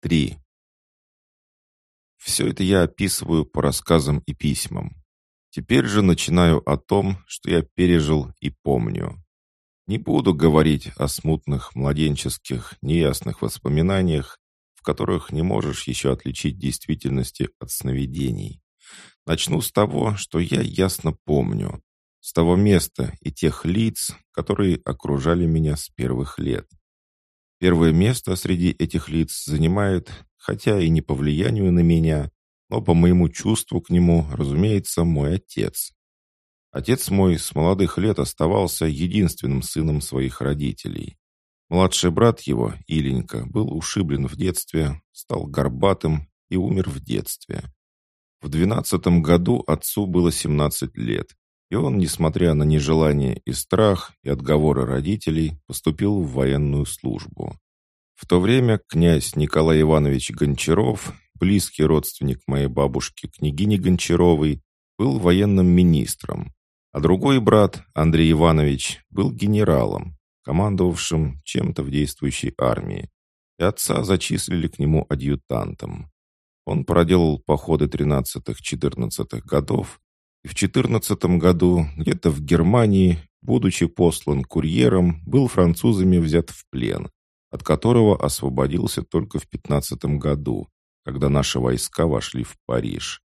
3. Все это я описываю по рассказам и письмам. Теперь же начинаю о том, что я пережил и помню. Не буду говорить о смутных, младенческих, неясных воспоминаниях, в которых не можешь еще отличить действительности от сновидений. Начну с того, что я ясно помню, с того места и тех лиц, которые окружали меня с первых лет. Первое место среди этих лиц занимает, хотя и не по влиянию на меня, но по моему чувству к нему, разумеется, мой отец. Отец мой с молодых лет оставался единственным сыном своих родителей. Младший брат его, Иленька, был ушиблен в детстве, стал горбатым и умер в детстве. В двенадцатом году отцу было 17 лет, и он, несмотря на нежелание и страх, и отговоры родителей, поступил в военную службу. В то время князь Николай Иванович Гончаров, близкий родственник моей бабушки, княгини Гончаровой, был военным министром, а другой брат, Андрей Иванович, был генералом, командовавшим чем-то в действующей армии, и отца зачислили к нему адъютантом. Он проделал походы 13-14 годов, в 14 году где-то в Германии, будучи послан курьером, был французами взят в плен, от которого освободился только в 15 году, когда наши войска вошли в Париж.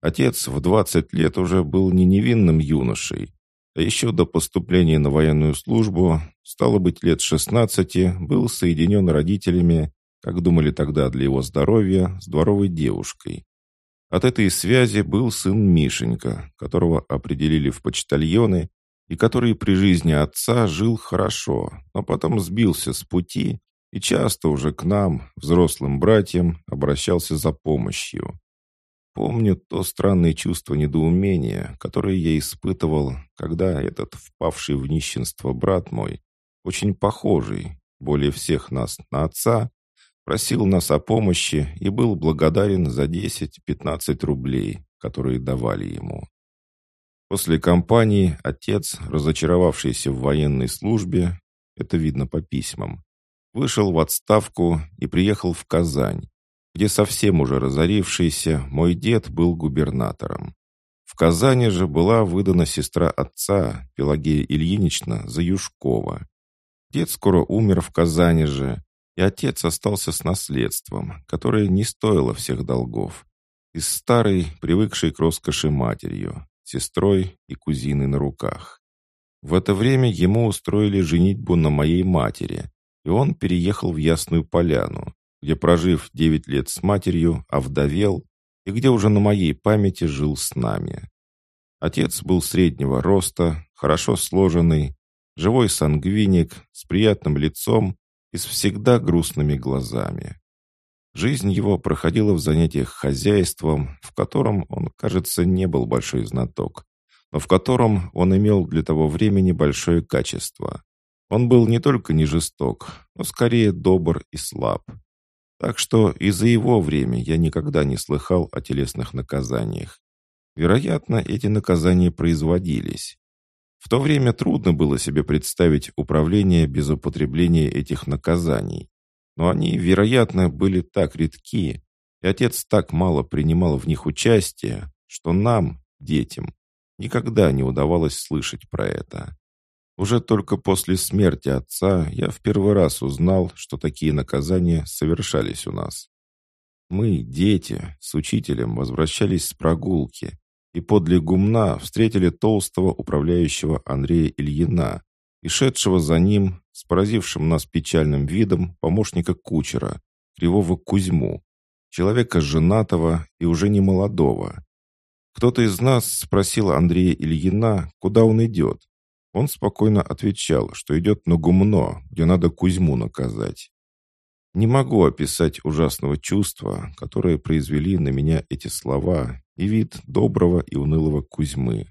Отец в 20 лет уже был не невинным юношей, а еще до поступления на военную службу, стало быть, лет 16, был соединен родителями, как думали тогда для его здоровья, с дворовой девушкой. От этой связи был сын Мишенька, которого определили в почтальоны и который при жизни отца жил хорошо, но потом сбился с пути и часто уже к нам, взрослым братьям, обращался за помощью. Помню то странное чувство недоумения, которое я испытывал, когда этот впавший в нищенство брат мой, очень похожий, более всех нас на отца, просил нас о помощи и был благодарен за 10-15 рублей, которые давали ему. После кампании отец, разочаровавшийся в военной службе, это видно по письмам, вышел в отставку и приехал в Казань, где совсем уже разорившийся мой дед был губернатором. В Казани же была выдана сестра отца, Пелагея Ильинична Заюшкова. Дед скоро умер в Казани же, и отец остался с наследством, которое не стоило всех долгов. Из старой, привыкшей к роскоши матерью, сестрой и кузиной на руках. В это время ему устроили женитьбу на моей матери, и он переехал в Ясную Поляну, где, прожив девять лет с матерью, овдовел и где уже на моей памяти жил с нами. Отец был среднего роста, хорошо сложенный, живой сангвиник, с приятным лицом и с всегда грустными глазами. Жизнь его проходила в занятиях хозяйством, в котором он, кажется, не был большой знаток, но в котором он имел для того времени большое качество. Он был не только не жесток, но скорее добр и слаб. Так что и за его время я никогда не слыхал о телесных наказаниях. Вероятно, эти наказания производились. В то время трудно было себе представить управление без употребления этих наказаний. Но они, вероятно, были так редки, и отец так мало принимал в них участие, что нам, детям, никогда не удавалось слышать про это. Уже только после смерти отца я в первый раз узнал, что такие наказания совершались у нас. Мы, дети, с учителем возвращались с прогулки, и подле гумна встретили толстого управляющего Андрея Ильина и шедшего за ним, с поразившим нас печальным видом, помощника кучера, Кривого Кузьму, человека женатого и уже не молодого. Кто-то из нас спросил Андрея Ильина, куда он идет. Он спокойно отвечал, что идет на гумно, где надо Кузьму наказать. Не могу описать ужасного чувства, которое произвели на меня эти слова и вид доброго и унылого Кузьмы.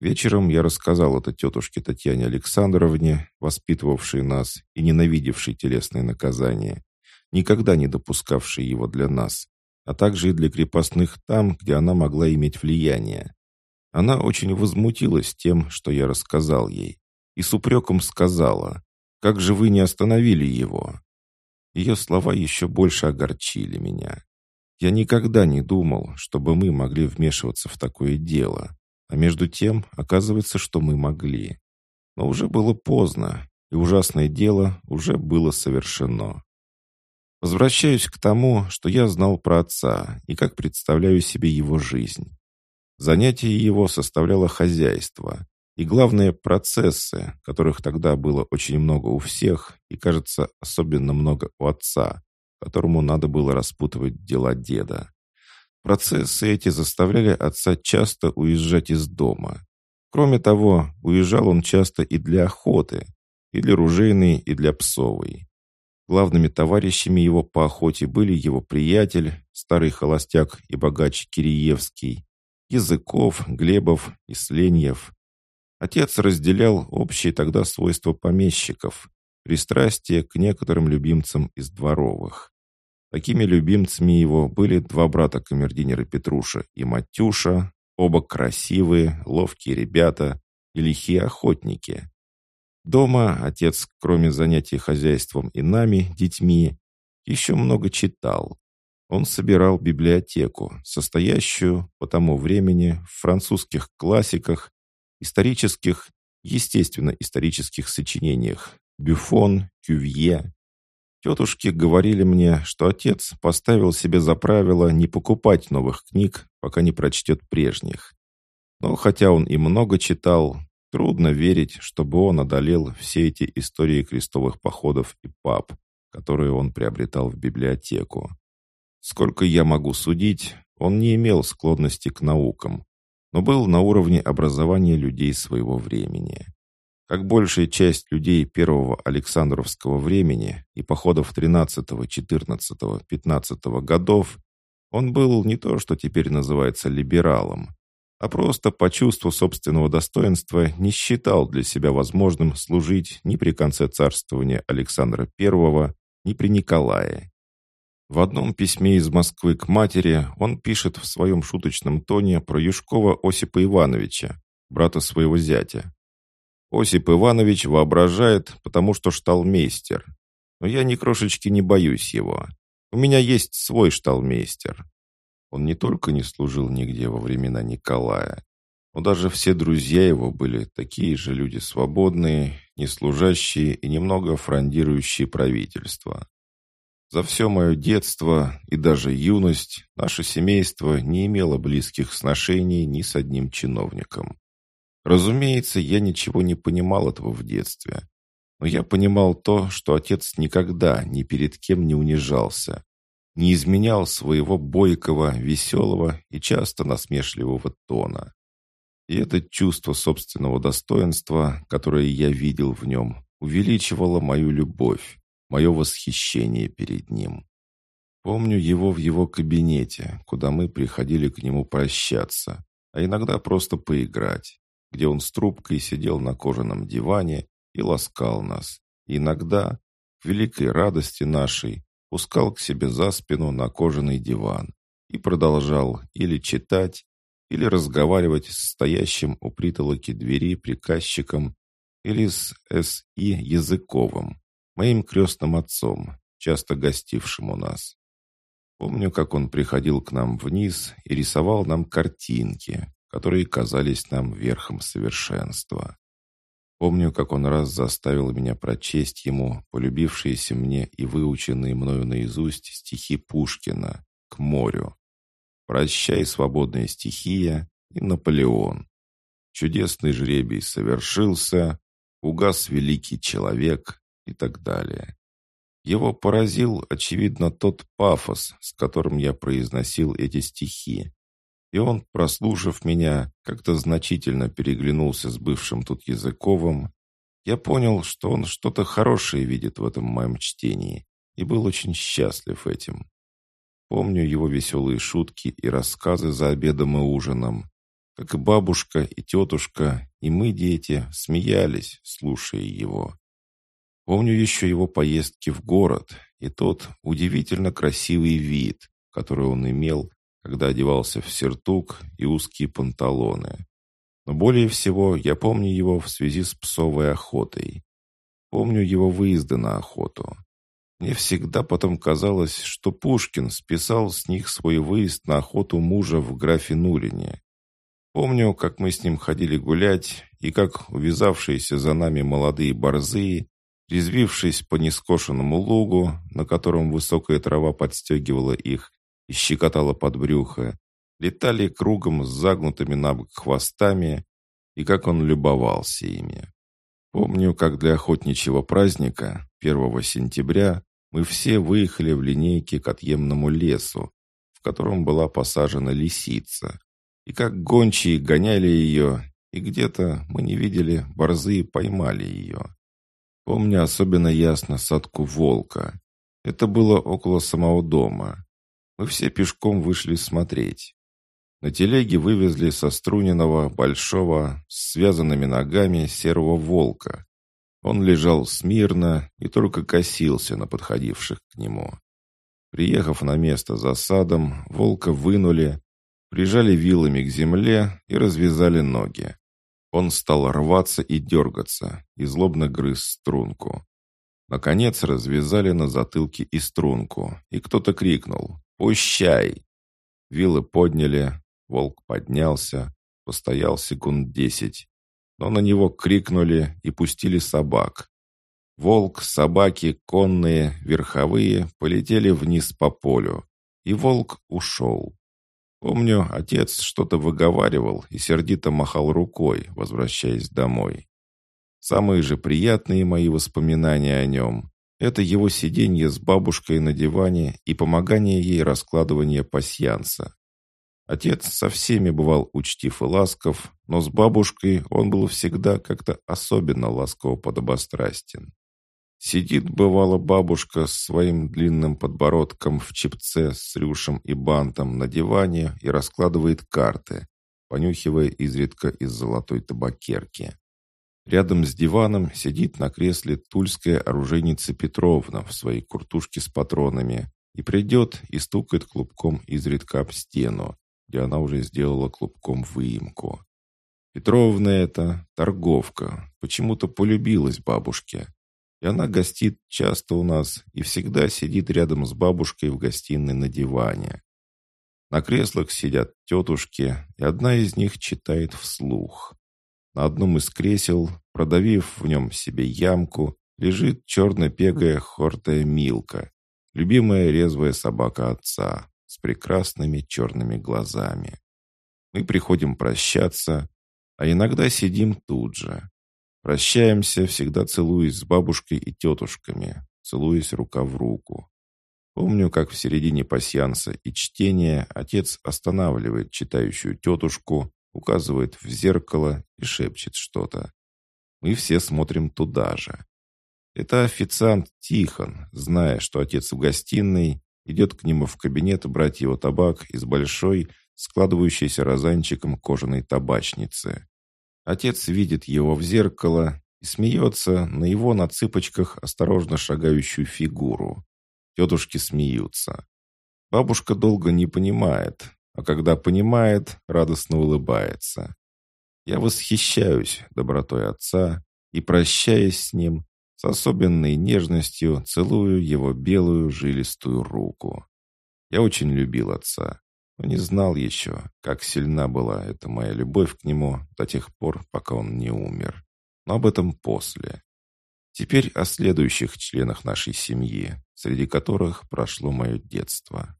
Вечером я рассказал это тетушке Татьяне Александровне, воспитывавшей нас и ненавидевшей телесные наказания, никогда не допускавшей его для нас, а также и для крепостных там, где она могла иметь влияние. Она очень возмутилась тем, что я рассказал ей, и с упреком сказала, «Как же вы не остановили его?» Ее слова еще больше огорчили меня. Я никогда не думал, чтобы мы могли вмешиваться в такое дело. А между тем, оказывается, что мы могли. Но уже было поздно, и ужасное дело уже было совершено. Возвращаюсь к тому, что я знал про отца и как представляю себе его жизнь. Занятие его составляло хозяйство, и главное процессы, которых тогда было очень много у всех, и, кажется, особенно много у отца, которому надо было распутывать дела деда. Процессы эти заставляли отца часто уезжать из дома. Кроме того, уезжал он часто и для охоты, и для ружейной, и для псовой. Главными товарищами его по охоте были его приятель, старый холостяк и богач Киреевский, Языков, Глебов и Сленьев. Отец разделял общие тогда свойства помещиков, пристрастие к некоторым любимцам из дворовых. Такими любимцами его были два брата-камердинера Петруша и Матюша, оба красивые, ловкие ребята и лихие охотники. Дома отец, кроме занятий хозяйством и нами, детьми, еще много читал. Он собирал библиотеку, состоящую по тому времени в французских классиках, исторических, естественно-исторических сочинениях Бюфон, Кювье. Тетушки говорили мне, что отец поставил себе за правило не покупать новых книг, пока не прочтет прежних. Но хотя он и много читал, Трудно верить, чтобы он одолел все эти истории крестовых походов и пап, которые он приобретал в библиотеку. Сколько я могу судить, он не имел склонности к наукам, но был на уровне образования людей своего времени. Как большая часть людей первого Александровского времени и походов 13, 14, 15 годов, он был не то, что теперь называется либералом, а просто по чувству собственного достоинства не считал для себя возможным служить ни при конце царствования Александра I, ни при Николае. В одном письме из Москвы к матери он пишет в своем шуточном тоне про Юшкова Осипа Ивановича, брата своего зятя. «Осип Иванович воображает, потому что шталмейстер. Но я ни крошечки не боюсь его. У меня есть свой шталмейстер. Он не только не служил нигде во времена Николая, но даже все друзья его были такие же люди свободные, неслужащие и немного фрондирующие правительство. За все мое детство и даже юность наше семейство не имело близких сношений ни с одним чиновником. Разумеется, я ничего не понимал этого в детстве, но я понимал то, что отец никогда ни перед кем не унижался, не изменял своего бойкого, веселого и часто насмешливого тона. И это чувство собственного достоинства, которое я видел в нем, увеличивало мою любовь, мое восхищение перед ним. Помню его в его кабинете, куда мы приходили к нему прощаться, а иногда просто поиграть, где он с трубкой сидел на кожаном диване и ласкал нас. Иногда, к великой радости нашей, пускал к себе за спину на кожаный диван и продолжал или читать, или разговаривать с стоящим у притолоки двери приказчиком или с С.И. Языковым, моим крестным отцом, часто гостившим у нас. Помню, как он приходил к нам вниз и рисовал нам картинки, которые казались нам верхом совершенства. Помню, как он раз заставил меня прочесть ему полюбившиеся мне и выученные мною наизусть стихи Пушкина «К морю». «Прощай, свободная стихия» и «Наполеон». Чудесный жребий совершился, угас великий человек и так далее. Его поразил, очевидно, тот пафос, с которым я произносил эти стихи, и он, прослушав меня, как-то значительно переглянулся с бывшим тут Языковым. Я понял, что он что-то хорошее видит в этом моем чтении, и был очень счастлив этим. Помню его веселые шутки и рассказы за обедом и ужином, как и бабушка, и тетушка, и мы, дети, смеялись, слушая его. Помню еще его поездки в город и тот удивительно красивый вид, который он имел, когда одевался в сертук и узкие панталоны. Но более всего я помню его в связи с псовой охотой. Помню его выезды на охоту. Мне всегда потом казалось, что Пушкин списал с них свой выезд на охоту мужа в графе Нулине. Помню, как мы с ним ходили гулять, и как увязавшиеся за нами молодые борзые, резвившись по нескошенному лугу, на котором высокая трава подстегивала их и щекотала под брюхо, летали кругом с загнутыми на хвостами, и как он любовался ими. Помню, как для охотничьего праздника, 1 сентября, мы все выехали в линейке к отъемному лесу, в котором была посажена лисица, и как гончие гоняли ее, и где-то, мы не видели, борзые поймали ее. Помню особенно ясно садку волка. Это было около самого дома. Мы все пешком вышли смотреть. На телеге вывезли со Струниного большого, с связанными ногами серого волка. Он лежал смирно и только косился на подходивших к нему. Приехав на место за садом, волка вынули, прижали вилами к земле и развязали ноги. Он стал рваться и дергаться, и злобно грыз струнку. Наконец развязали на затылке и струнку, и кто-то крикнул «Пущай!». Вилы подняли, волк поднялся, постоял секунд десять, но на него крикнули и пустили собак. Волк, собаки, конные, верховые полетели вниз по полю, и волк ушел. Помню, отец что-то выговаривал и сердито махал рукой, возвращаясь домой. Самые же приятные мои воспоминания о нем — это его сиденье с бабушкой на диване и помогание ей раскладывания пасьянса. Отец со всеми бывал учтив и ласков, но с бабушкой он был всегда как-то особенно ласково-подобострастен. Сидит, бывало, бабушка с своим длинным подбородком в чепце с рюшем и бантом на диване и раскладывает карты, понюхивая изредка из золотой табакерки. Рядом с диваном сидит на кресле тульская оружейница Петровна в своей куртушке с патронами и придет и стукает клубком изредка об стену, где она уже сделала клубком выемку. Петровна эта, торговка, почему-то полюбилась бабушке. И она гостит часто у нас и всегда сидит рядом с бабушкой в гостиной на диване. На креслах сидят тетушки, и одна из них читает вслух. На одном из кресел, продавив в нем себе ямку, лежит черно-пегая хортая Милка, любимая резвая собака отца с прекрасными черными глазами. Мы приходим прощаться, а иногда сидим тут же. Прощаемся, всегда целуясь с бабушкой и тетушками, целуясь рука в руку. Помню, как в середине пасьянса и чтения отец останавливает читающую тетушку, указывает в зеркало и шепчет что-то. Мы все смотрим туда же. Это официант Тихон, зная, что отец в гостиной, идет к нему в кабинет брать его табак из большой, складывающейся розанчиком кожаной табачницы. Отец видит его в зеркало и смеется на его на цыпочках осторожно шагающую фигуру. Тетушки смеются. Бабушка долго не понимает, а когда понимает, радостно улыбается. Я восхищаюсь добротой отца и, прощаясь с ним, с особенной нежностью целую его белую жилистую руку. Я очень любил отца но не знал еще, как сильна была эта моя любовь к нему до тех пор, пока он не умер. Но об этом после. Теперь о следующих членах нашей семьи, среди которых прошло мое детство.